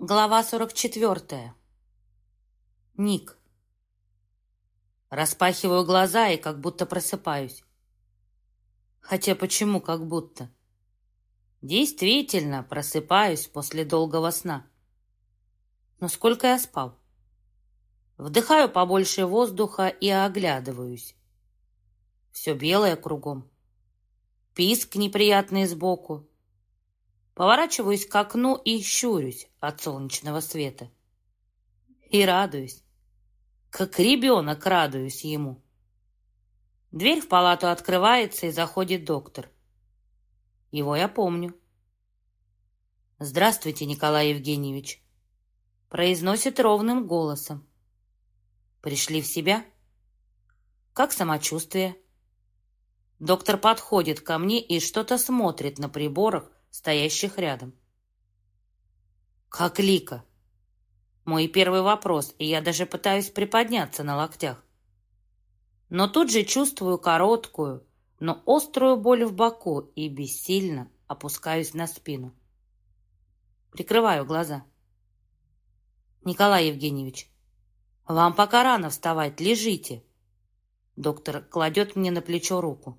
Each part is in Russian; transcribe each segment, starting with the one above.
Глава 44. Ник. Распахиваю глаза и как будто просыпаюсь. Хотя почему как будто? Действительно просыпаюсь после долгого сна. Но сколько я спал? Вдыхаю побольше воздуха и оглядываюсь. Все белое кругом. Писк неприятный сбоку. Поворачиваюсь к окну и щурюсь от солнечного света. И радуюсь. Как ребенок радуюсь ему. Дверь в палату открывается и заходит доктор. Его я помню. «Здравствуйте, Николай Евгеньевич», — произносит ровным голосом. «Пришли в себя? Как самочувствие?» Доктор подходит ко мне и что-то смотрит на приборах, стоящих рядом. «Как Лика?» Мой первый вопрос, и я даже пытаюсь приподняться на локтях. Но тут же чувствую короткую, но острую боль в боку и бессильно опускаюсь на спину. Прикрываю глаза. «Николай Евгеньевич, вам пока рано вставать, лежите». Доктор кладет мне на плечо руку.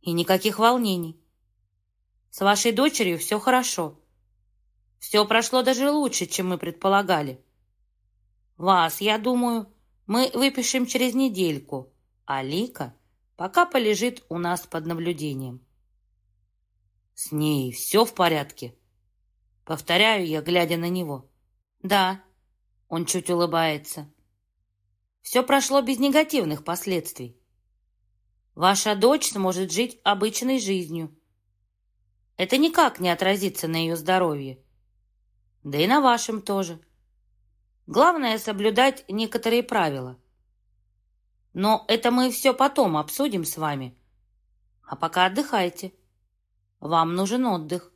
«И никаких волнений. С вашей дочерью все хорошо. Все прошло даже лучше, чем мы предполагали. Вас, я думаю, мы выпишем через недельку, а Лика пока полежит у нас под наблюдением. С ней все в порядке? Повторяю я, глядя на него. Да, он чуть улыбается. Все прошло без негативных последствий. Ваша дочь сможет жить обычной жизнью это никак не отразится на ее здоровье. Да и на вашем тоже. Главное соблюдать некоторые правила. Но это мы все потом обсудим с вами. А пока отдыхайте. Вам нужен отдых.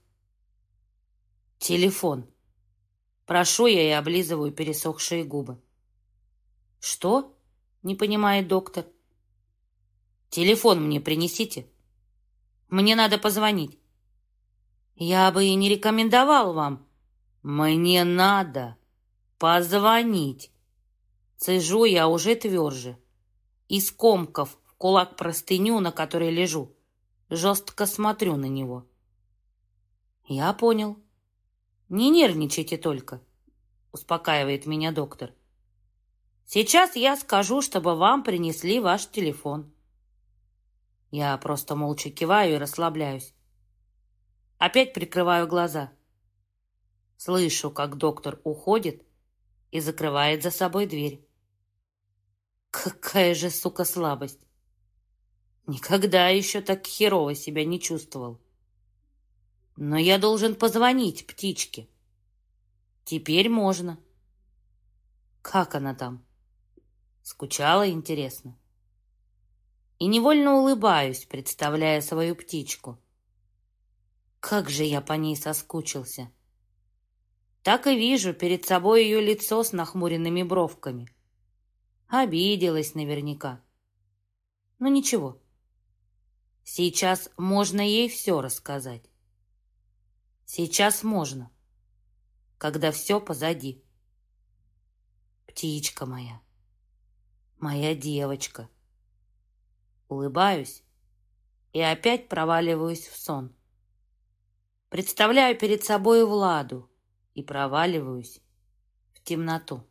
Телефон. Прошу я и облизываю пересохшие губы. Что? Не понимает доктор. Телефон мне принесите. Мне надо позвонить. Я бы и не рекомендовал вам. Мне надо позвонить. Цежу я уже тверже. Из комков в кулак простыню, на которой лежу. Жестко смотрю на него. Я понял. Не нервничайте только, успокаивает меня доктор. Сейчас я скажу, чтобы вам принесли ваш телефон. Я просто молча киваю и расслабляюсь. Опять прикрываю глаза. Слышу, как доктор уходит и закрывает за собой дверь. Какая же, сука, слабость! Никогда еще так херово себя не чувствовал. Но я должен позвонить птичке. Теперь можно. Как она там? Скучала, интересно. И невольно улыбаюсь, представляя свою птичку. Как же я по ней соскучился. Так и вижу перед собой ее лицо с нахмуренными бровками. Обиделась наверняка. Но ничего. Сейчас можно ей все рассказать. Сейчас можно, когда все позади. Птичка моя, моя девочка. Улыбаюсь и опять проваливаюсь в сон. Представляю перед собой Владу и проваливаюсь в темноту.